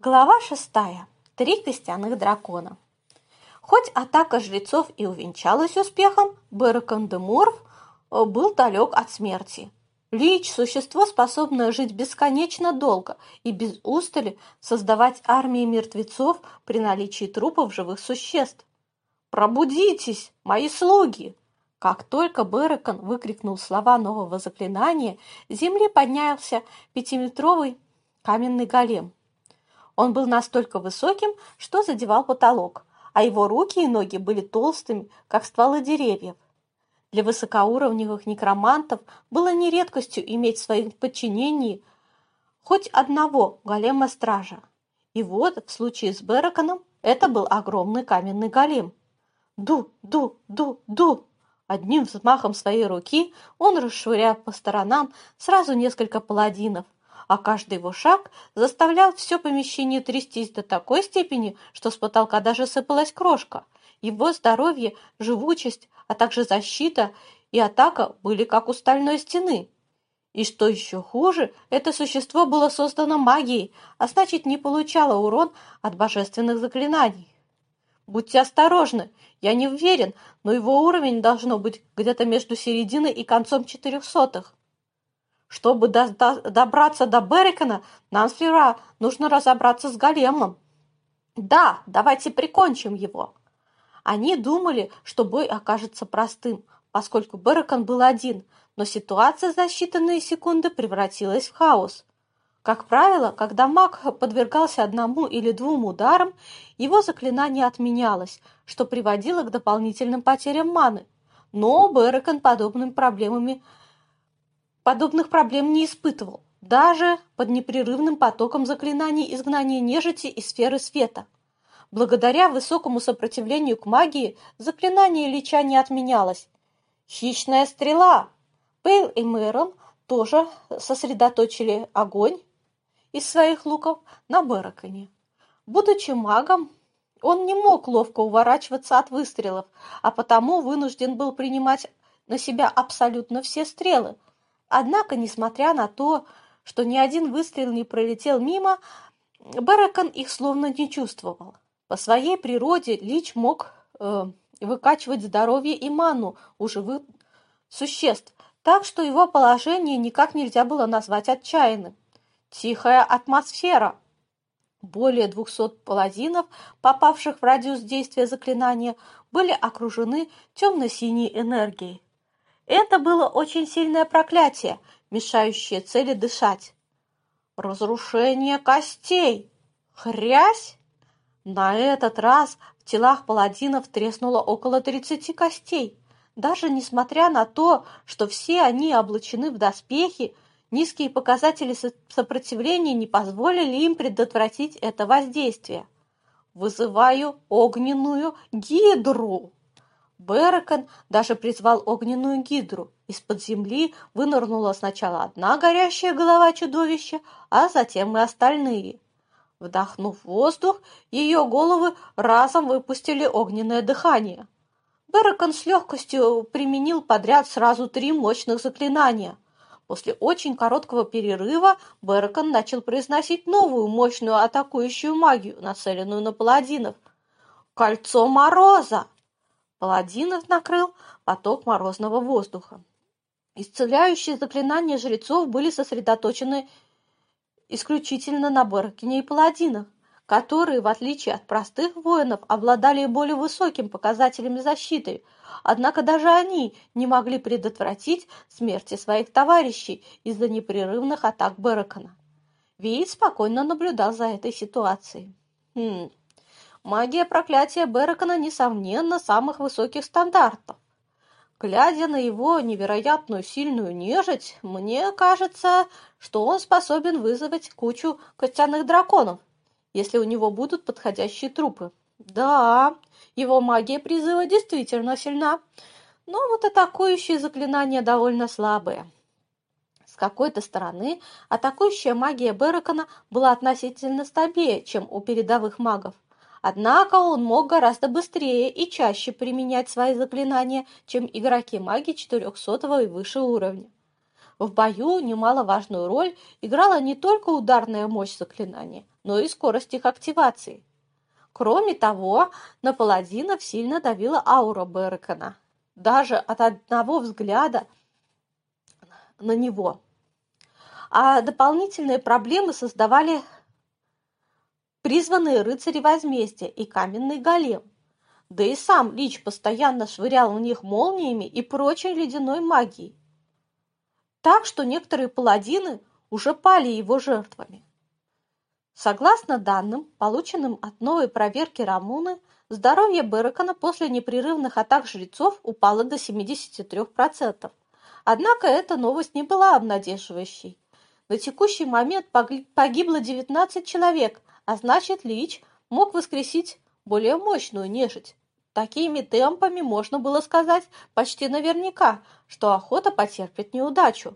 Глава шестая. Три костяных дракона. Хоть атака жрецов и увенчалась успехом, Беракандемурф э, был далек от смерти. Лич – существо, способное жить бесконечно долго и без устали создавать армии мертвецов при наличии трупов живых существ. «Пробудитесь, мои слуги!» Как только Беракон выкрикнул слова нового заклинания, с земли поднялся пятиметровый каменный голем. Он был настолько высоким, что задевал потолок, а его руки и ноги были толстыми, как стволы деревьев. Для высокоуровневых некромантов было не редкостью иметь в своем подчинении хоть одного голема-стража. И вот, в случае с Бераконом, это был огромный каменный голем. Ду, ду, ду, ду. Одним взмахом своей руки он расшвырял по сторонам сразу несколько паладинов, а каждый его шаг заставлял все помещение трястись до такой степени, что с потолка даже сыпалась крошка. Его здоровье, живучесть, а также защита и атака были как у стальной стены. И что еще хуже, это существо было создано магией, а значит не получало урон от божественных заклинаний. Будьте осторожны, я не уверен, но его уровень должно быть где-то между серединой и концом четырехсотых. Чтобы до до добраться до Беррикона, нам сперва нужно разобраться с големом. Да, давайте прикончим его. Они думали, что бой окажется простым, поскольку Беррикон был один, но ситуация за считанные секунды превратилась в хаос. Как правило, когда маг подвергался одному или двум ударам, его заклинание отменялось, что приводило к дополнительным потерям маны. Но Беррикон подобными проблемами подобных проблем не испытывал, даже под непрерывным потоком заклинаний изгнания нежити из сферы света. Благодаря высокому сопротивлению к магии заклинание Лича не отменялось. Хищная стрела! Пейл и Мэрон тоже сосредоточили огонь из своих луков на Бераконе. Будучи магом, он не мог ловко уворачиваться от выстрелов, а потому вынужден был принимать на себя абсолютно все стрелы, Однако, несмотря на то, что ни один выстрел не пролетел мимо, Баракан их словно не чувствовал. По своей природе Лич мог э, выкачивать здоровье и ману у живых существ, так что его положение никак нельзя было назвать отчаянным. Тихая атмосфера. Более двухсот паладинов, попавших в радиус действия заклинания, были окружены темно-синей энергией. Это было очень сильное проклятие, мешающее цели дышать. Разрушение костей! Хрясь! На этот раз в телах паладинов треснуло около тридцати костей. Даже несмотря на то, что все они облачены в доспехи, низкие показатели сопротивления не позволили им предотвратить это воздействие. «Вызываю огненную гидру!» Беракон даже призвал огненную гидру. Из-под земли вынырнула сначала одна горящая голова чудовища, а затем и остальные. Вдохнув воздух, ее головы разом выпустили огненное дыхание. Беракон с легкостью применил подряд сразу три мощных заклинания. После очень короткого перерыва Беракон начал произносить новую мощную атакующую магию, нацеленную на паладинов. «Кольцо Мороза!» Паладинов накрыл поток морозного воздуха. Исцеляющие заклинания жрецов были сосредоточены исключительно на Беркине и паладинах, которые, в отличие от простых воинов, обладали более высоким показателями защиты, однако даже они не могли предотвратить смерти своих товарищей из-за непрерывных атак Беракона. Виит спокойно наблюдал за этой ситуацией. Хм, Магия проклятия Беракона, несомненно, самых высоких стандартов. Глядя на его невероятную сильную нежить, мне кажется, что он способен вызвать кучу костяных драконов, если у него будут подходящие трупы. Да, его магия призыва действительно сильна, но вот атакующие заклинания довольно слабые. С какой-то стороны, атакующая магия Беракона была относительно слабее, чем у передовых магов. Однако он мог гораздо быстрее и чаще применять свои заклинания, чем игроки маги 400 и выше уровня. В бою немаловажную роль играла не только ударная мощь заклинания, но и скорость их активации. Кроме того, на паладинов сильно давила аура Беркона. Даже от одного взгляда на него. А дополнительные проблемы создавали призванные рыцари возмездия и каменный голем. Да и сам Лич постоянно швырял в них молниями и прочей ледяной магией. Так что некоторые паладины уже пали его жертвами. Согласно данным, полученным от новой проверки Рамуны, здоровье Беракона после непрерывных атак жрецов упало до 73%. Однако эта новость не была обнадеживающей. На текущий момент погибло 19 человек, а значит, Лич мог воскресить более мощную нежить. Такими темпами можно было сказать почти наверняка, что охота потерпит неудачу.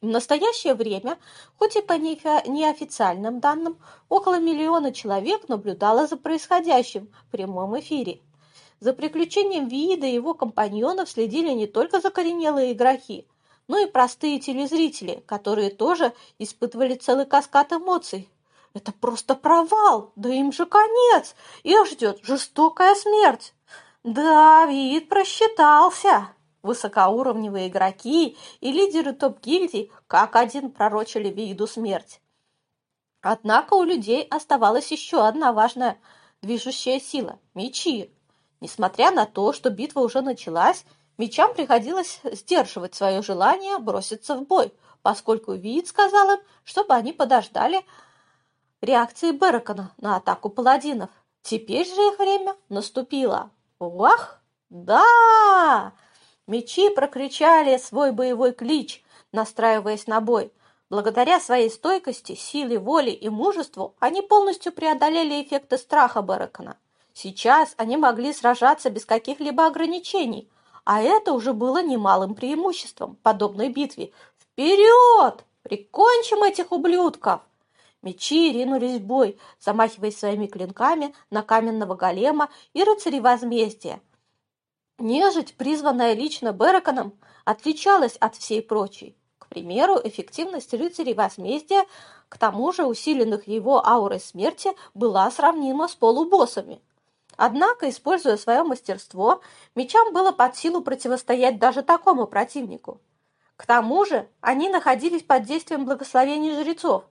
В настоящее время, хоть и по неофициальным данным, около миллиона человек наблюдало за происходящим в прямом эфире. За приключением Виида и его компаньонов следили не только закоренелые игроки, но и простые телезрители, которые тоже испытывали целый каскад эмоций. Это просто провал, да им же конец, их ждет жестокая смерть. Да, вид просчитался. Высокоуровневые игроки и лидеры топ-гильдий как один пророчили виду смерть. Однако у людей оставалась еще одна важная движущая сила – мечи. Несмотря на то, что битва уже началась, Мечам приходилось сдерживать свое желание броситься в бой, поскольку Виит сказал им, чтобы они подождали реакции Беракона на атаку паладинов. Теперь же их время наступило. Вах! Да! Мечи прокричали свой боевой клич, настраиваясь на бой. Благодаря своей стойкости, силе воли и мужеству они полностью преодолели эффекты страха Беракона. Сейчас они могли сражаться без каких-либо ограничений – а это уже было немалым преимуществом подобной битве. Вперед! Прикончим этих ублюдков! Мечи ринулись в бой, замахиваясь своими клинками на каменного голема и рыцарей возмездия. Нежить, призванная лично Бераконом, отличалась от всей прочей. К примеру, эффективность рыцарей возмездия, к тому же усиленных его аурой смерти, была сравнима с полубоссами – Однако, используя свое мастерство, мечам было под силу противостоять даже такому противнику. К тому же они находились под действием благословений жрецов,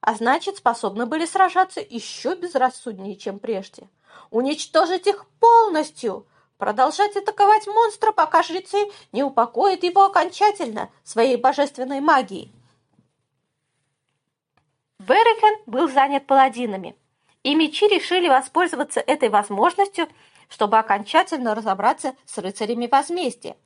а значит, способны были сражаться еще безрассуднее, чем прежде. Уничтожить их полностью! Продолжать атаковать монстра, пока жрецы не упокоят его окончательно своей божественной магией. Берекен был занят паладинами – и мечи решили воспользоваться этой возможностью, чтобы окончательно разобраться с рыцарями возмездия.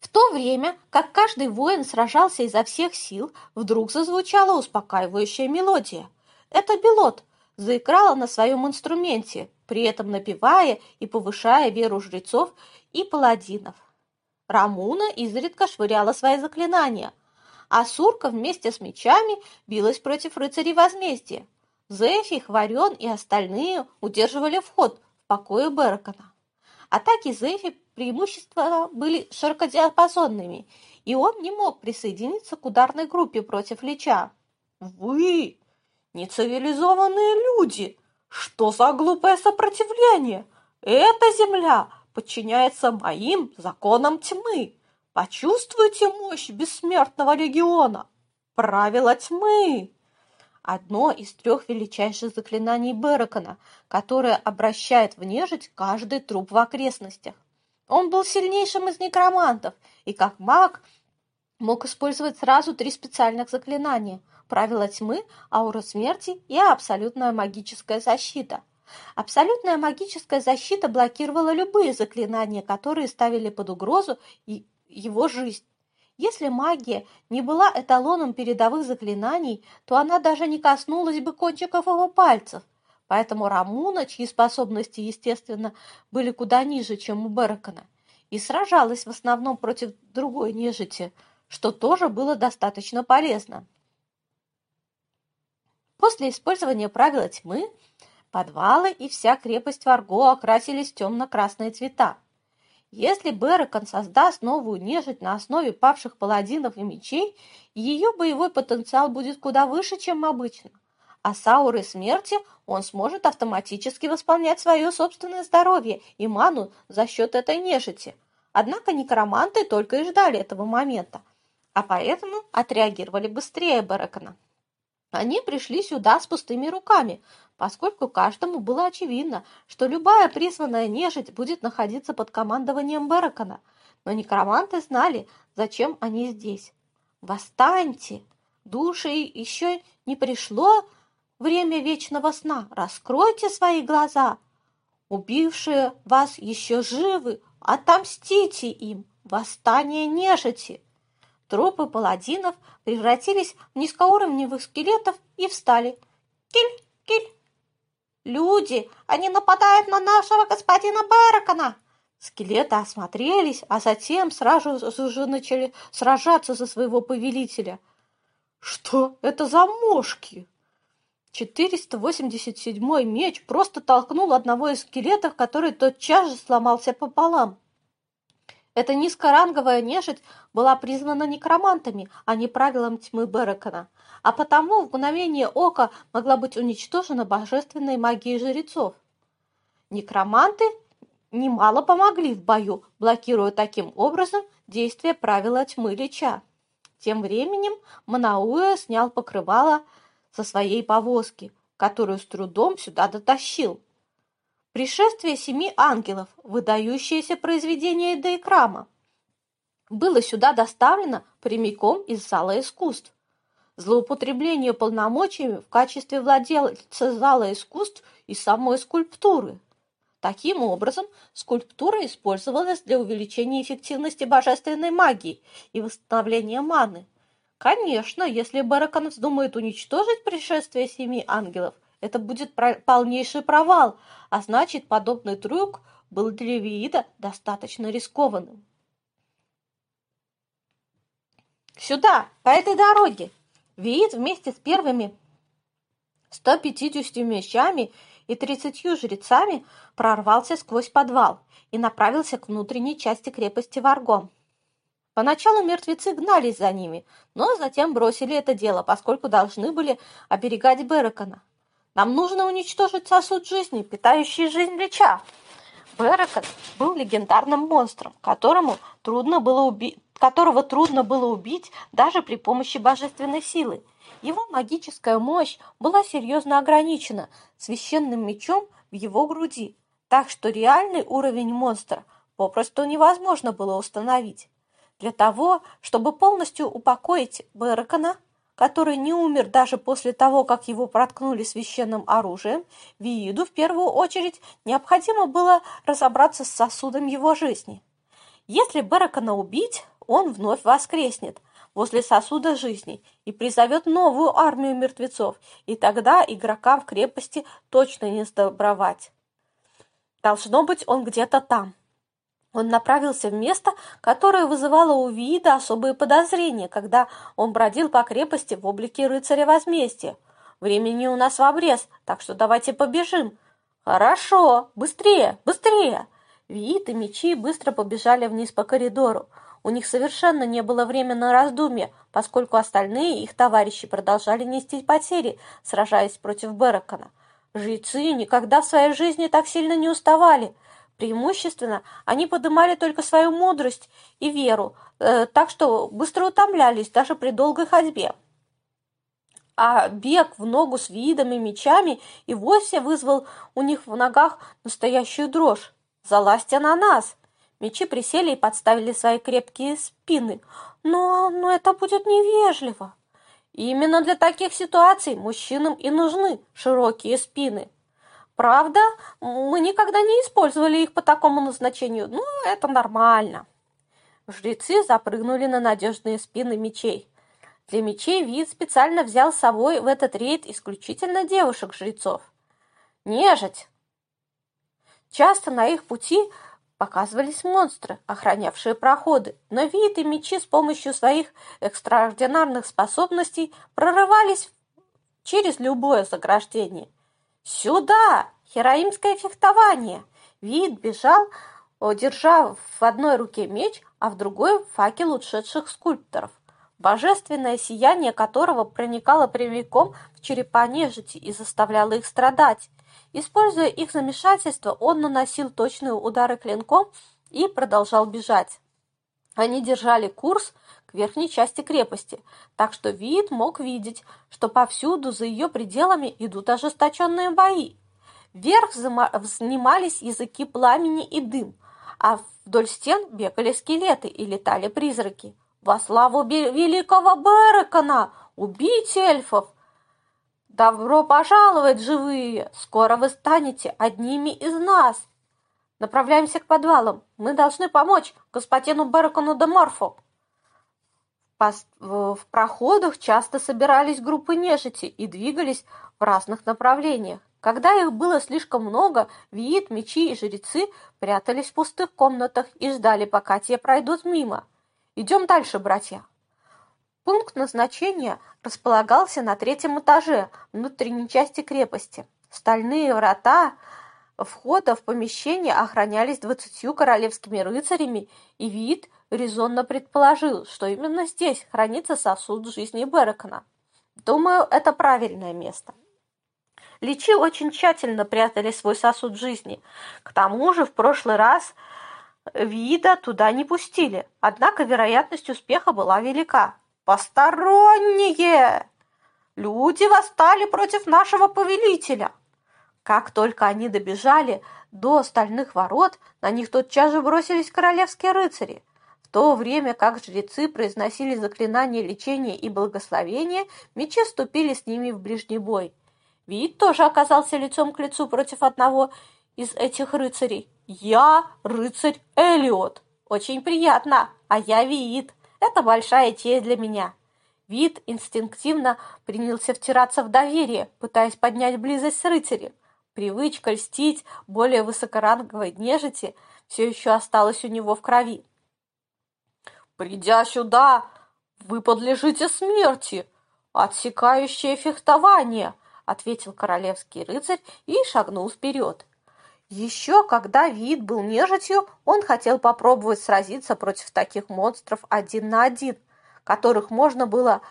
В то время, как каждый воин сражался изо всех сил, вдруг зазвучала успокаивающая мелодия. Это Белот заиграла на своем инструменте, при этом напевая и повышая веру жрецов и паладинов. Рамуна изредка швыряла свои заклинания, а Сурка вместе с мечами билась против рыцарей возмездия. Зефи, Хварен и остальные удерживали вход в покое Беркона. Атаки Зефи преимущества были широкодиапазонными, и он не мог присоединиться к ударной группе против Лича. «Вы, нецивилизованные люди! Что за глупое сопротивление? Эта земля подчиняется моим законам тьмы. Почувствуйте мощь бессмертного легиона. Правила тьмы!» Одно из трех величайших заклинаний Беракона, которое обращает в нежить каждый труп в окрестностях. Он был сильнейшим из некромантов и как маг мог использовать сразу три специальных заклинания – правила тьмы, аура смерти и абсолютная магическая защита. Абсолютная магическая защита блокировала любые заклинания, которые ставили под угрозу его жизнь. Если магия не была эталоном передовых заклинаний, то она даже не коснулась бы кончиков его пальцев. Поэтому Рамуна, чьи способности, естественно, были куда ниже, чем у Беракона, и сражалась в основном против другой нежити, что тоже было достаточно полезно. После использования правила тьмы подвалы и вся крепость Варго окрасились в темно-красные цвета. Если Беракон создаст новую нежить на основе павших паладинов и мечей, ее боевой потенциал будет куда выше, чем обычно. А с аурой смерти он сможет автоматически восполнять свое собственное здоровье и ману за счет этой нежити. Однако некроманты только и ждали этого момента, а поэтому отреагировали быстрее Беракона. Они пришли сюда с пустыми руками, поскольку каждому было очевидно, что любая призванная нежить будет находиться под командованием Беракона. Но некроманты знали, зачем они здесь. «Восстаньте! Души еще не пришло время вечного сна. Раскройте свои глаза! Убившие вас еще живы, отомстите им! Восстание нежити!» Трупы паладинов превратились в низкоуровневых скелетов и встали. Киль, киль. Люди, они нападают на нашего господина Баракана. Скелеты осмотрелись, а затем сразу же начали сражаться за своего повелителя. Что это за мошки? 487-й меч просто толкнул одного из скелетов, который тотчас же сломался пополам. Эта низкоранговая нежить была признана некромантами, а не правилом тьмы Берекона, а потому в мгновение ока могла быть уничтожена божественной магией жрецов. Некроманты немало помогли в бою, блокируя таким образом действие правила тьмы Лича. Тем временем Манауэ снял покрывало со своей повозки, которую с трудом сюда дотащил. Пришествие семи ангелов, выдающееся произведение Дейкрама, было сюда доставлено прямиком из зала искусств. Злоупотребление полномочиями в качестве владельца зала искусств и самой скульптуры. Таким образом, скульптура использовалась для увеличения эффективности божественной магии и восстановления маны. Конечно, если Баракан вздумает уничтожить пришествие семи ангелов – это будет полнейший провал, а значит, подобный трюк был для Виида достаточно рискованным. «Сюда, по этой дороге!» Виид вместе с первыми 150 мечами и 30 жрецами прорвался сквозь подвал и направился к внутренней части крепости Варгом. Поначалу мертвецы гнались за ними, но затем бросили это дело, поскольку должны были оберегать Беракона. Нам нужно уничтожить сосуд жизни, питающий жизнь Лича. Беракон был легендарным монстром, которому трудно было уби... которого трудно было убить даже при помощи божественной силы. Его магическая мощь была серьезно ограничена священным мечом в его груди, так что реальный уровень монстра попросту невозможно было установить. Для того, чтобы полностью упокоить Беракона, который не умер даже после того, как его проткнули священным оружием, Вииду в первую очередь необходимо было разобраться с сосудом его жизни. Если Беракона убить, он вновь воскреснет возле сосуда жизни и призовет новую армию мертвецов, и тогда игрокам в крепости точно не сдобровать. Должно быть, он где-то там. Он направился в место, которое вызывало у Виида особые подозрения, когда он бродил по крепости в облике рыцаря возмездия. Времени у нас в обрез, так что давайте побежим. Хорошо, быстрее, быстрее. Виит и мечи быстро побежали вниз по коридору. У них совершенно не было времени на раздумья, поскольку остальные их товарищи продолжали нести потери, сражаясь против Беракона. Жрецы никогда в своей жизни так сильно не уставали – Преимущественно они подымали только свою мудрость и веру, э, так что быстро утомлялись даже при долгой ходьбе. А бег в ногу с видами, мечами и вовсе вызвал у них в ногах настоящую дрожь. «Залазьте на нас!» Мечи присели и подставили свои крепкие спины. «Но, но это будет невежливо!» Именно для таких ситуаций мужчинам и нужны широкие спины. Правда, мы никогда не использовали их по такому назначению, но это нормально. Жрецы запрыгнули на надежные спины мечей. Для мечей вид специально взял с собой в этот рейд исключительно девушек-жрецов. Нежить! Часто на их пути показывались монстры, охранявшие проходы, но вид и мечи с помощью своих экстраординарных способностей прорывались через любое заграждение. «Сюда! Хероимское фехтование!» Вид бежал держа в одной руке меч, а в другой факел ушедших скульпторов, божественное сияние которого проникало прямиком в черепа нежити и заставляло их страдать. Используя их замешательство, он наносил точные удары клинком и продолжал бежать. Они держали курс к верхней части крепости, так что вид мог видеть, что повсюду за ее пределами идут ожесточенные бои. Вверх взнимались языки пламени и дым, а вдоль стен бегали скелеты и летали призраки. «Во славу великого Берекона! Убить эльфов! Добро пожаловать, живые! Скоро вы станете одними из нас!» Направляемся к подвалам. Мы должны помочь господину Берекону де Морфу. В проходах часто собирались группы нежити и двигались в разных направлениях. Когда их было слишком много, виит, мечи и жрецы прятались в пустых комнатах и ждали, пока те пройдут мимо. Идем дальше, братья. Пункт назначения располагался на третьем этаже внутренней части крепости. Стальные врата входа в помещение охранялись двадцатью королевскими рыцарями, и вид резонно предположил, что именно здесь хранится сосуд жизни Беракона. Думаю, это правильное место. Личи очень тщательно прятали свой сосуд жизни. К тому же в прошлый раз вида туда не пустили. Однако вероятность успеха была велика. «Посторонние! Люди восстали против нашего повелителя!» Как только они добежали до стальных ворот, на них тотчас же бросились королевские рыцари. В то время как жрецы произносили заклинания лечения и благословения, мечи вступили с ними в ближний бой. Вид тоже оказался лицом к лицу против одного из этих рыцарей. «Я рыцарь Элиот. Очень приятно, а я Виит. Это большая честь для меня». Вид инстинктивно принялся втираться в доверие, пытаясь поднять близость с рыцарем. Привычка льстить более высокоранговой нежити все еще осталась у него в крови. «Придя сюда, вы подлежите смерти, отсекающее фехтование», ответил королевский рыцарь и шагнул вперед. Еще когда вид был нежитью, он хотел попробовать сразиться против таких монстров один на один, которых можно было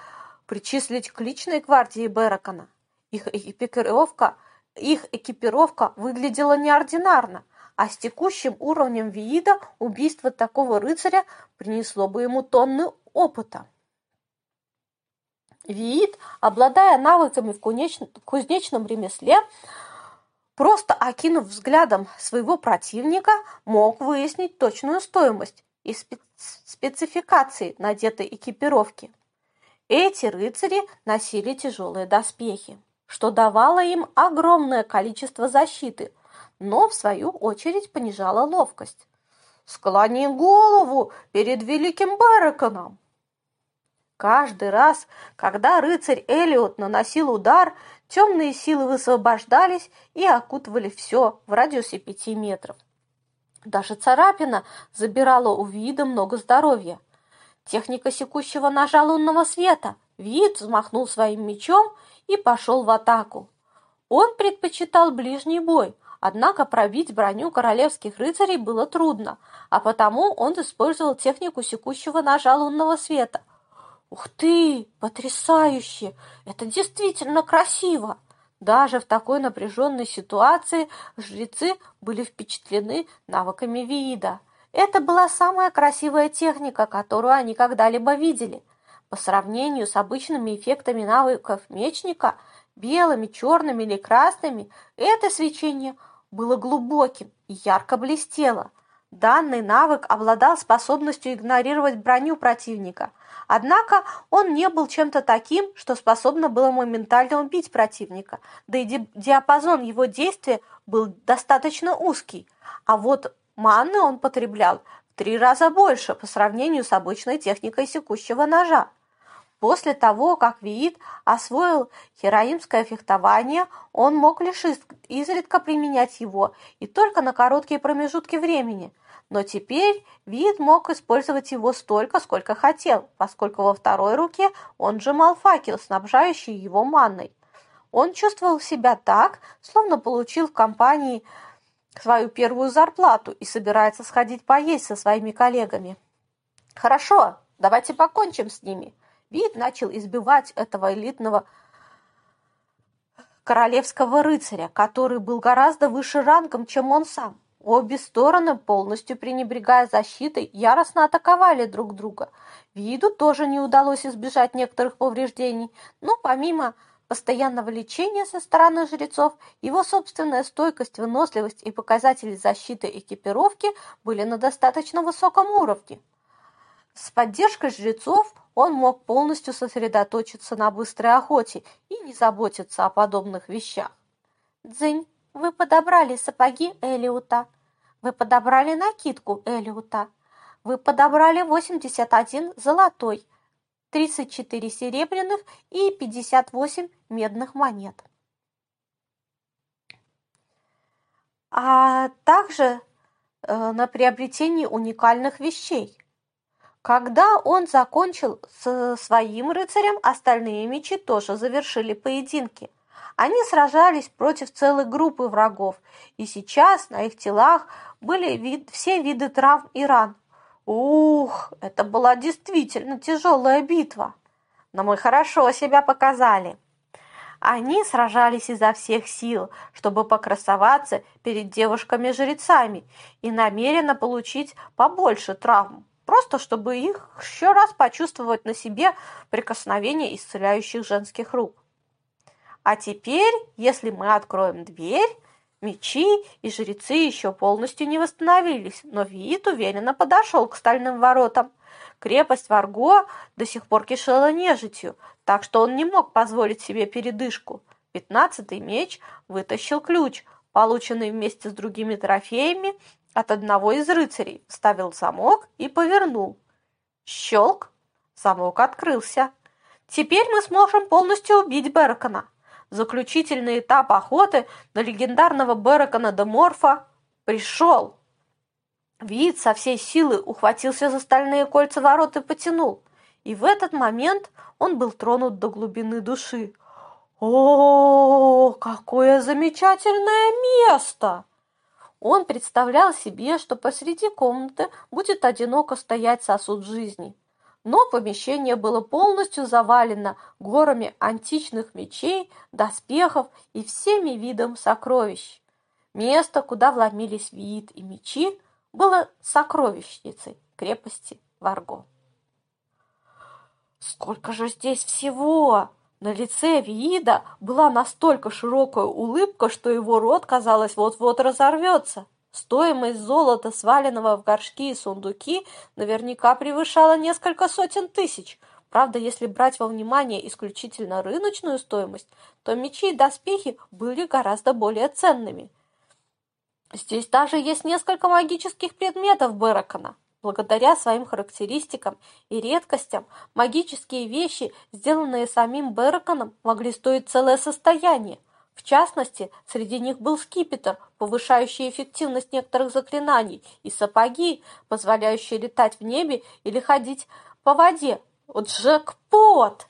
причислить к личной гвардии Беракона. Их экипировка, их экипировка выглядела неординарно, а с текущим уровнем Виида убийство такого рыцаря принесло бы ему тонны опыта. Виит, обладая навыками в кузнечном ремесле, просто окинув взглядом своего противника, мог выяснить точную стоимость и спецификации надетой экипировки. Эти рыцари носили тяжелые доспехи, что давало им огромное количество защиты, но в свою очередь понижало ловкость. «Склони голову перед великим Береконом!» Каждый раз, когда рыцарь Элиот наносил удар, темные силы высвобождались и окутывали все в радиусе пяти метров. Даже царапина забирала у вида много здоровья. Техника секущего ножа лунного света. Вид взмахнул своим мечом и пошел в атаку. Он предпочитал ближний бой, однако пробить броню королевских рыцарей было трудно, а потому он использовал технику секущего ножа лунного света – Ух ты, потрясающе! Это действительно красиво! Даже в такой напряженной ситуации жрецы были впечатлены навыками вида. Это была самая красивая техника, которую они когда-либо видели. По сравнению с обычными эффектами навыков мечника, белыми, черными или красными, это свечение было глубоким и ярко блестело. Данный навык обладал способностью игнорировать броню противника, однако он не был чем-то таким, что способно было моментально убить противника, да и диапазон его действия был достаточно узкий, а вот маны он потреблял три раза больше по сравнению с обычной техникой секущего ножа. После того, как Виит освоил хероимское фехтование, он мог лишь изредка применять его и только на короткие промежутки времени. Но теперь Виит мог использовать его столько, сколько хотел, поскольку во второй руке он сжимал факел, снабжающий его манной. Он чувствовал себя так, словно получил в компании свою первую зарплату и собирается сходить поесть со своими коллегами. Хорошо, давайте покончим с ними. Вид начал избивать этого элитного королевского рыцаря, который был гораздо выше рангом, чем он сам. Обе стороны, полностью пренебрегая защитой, яростно атаковали друг друга. Виду тоже не удалось избежать некоторых повреждений, но помимо постоянного лечения со стороны жрецов, его собственная стойкость, выносливость и показатели защиты экипировки были на достаточно высоком уровне. С поддержкой жрецов он мог полностью сосредоточиться на быстрой охоте и не заботиться о подобных вещах. «Дзынь, вы подобрали сапоги Элиута. Вы подобрали накидку Элиута. Вы подобрали 81 золотой, 34 серебряных и 58 медных монет. А также э, на приобретение уникальных вещей. Когда он закончил со своим рыцарем, остальные мечи тоже завершили поединки. Они сражались против целой группы врагов, и сейчас на их телах были вид, все виды травм и ран. Ух, это была действительно тяжелая битва. Но мы хорошо себя показали. Они сражались изо всех сил, чтобы покрасоваться перед девушками-жрецами и намеренно получить побольше травм просто чтобы их еще раз почувствовать на себе прикосновение исцеляющих женских рук. А теперь, если мы откроем дверь, мечи и жрецы еще полностью не восстановились, но вид уверенно подошел к стальным воротам. Крепость Варго до сих пор кишела нежитью, так что он не мог позволить себе передышку. Пятнадцатый меч вытащил ключ, полученный вместе с другими трофеями от одного из рыцарей, вставил замок и повернул. Щелк! Замок открылся. Теперь мы сможем полностью убить Беракона. Заключительный этап охоты на легендарного Беракона де Морфа пришел. Вид со всей силы ухватился за стальные кольца ворот и потянул. И в этот момент он был тронут до глубины души. О, какое замечательное место! Он представлял себе, что посреди комнаты будет одиноко стоять сосуд жизни. Но помещение было полностью завалено горами античных мечей, доспехов и всеми видом сокровищ. Место, куда вломились вид и мечи, было сокровищницей крепости Варго. «Сколько же здесь всего!» На лице Виида была настолько широкая улыбка, что его рот, казалось, вот-вот разорвется. Стоимость золота, сваленного в горшки и сундуки, наверняка превышала несколько сотен тысяч. Правда, если брать во внимание исключительно рыночную стоимость, то мечи и доспехи были гораздо более ценными. Здесь даже есть несколько магических предметов Беракона. Благодаря своим характеристикам и редкостям, магические вещи, сделанные самим Берконом, могли стоить целое состояние. В частности, среди них был скипетр, повышающий эффективность некоторых заклинаний, и сапоги, позволяющие летать в небе или ходить по воде. Вот джекпот!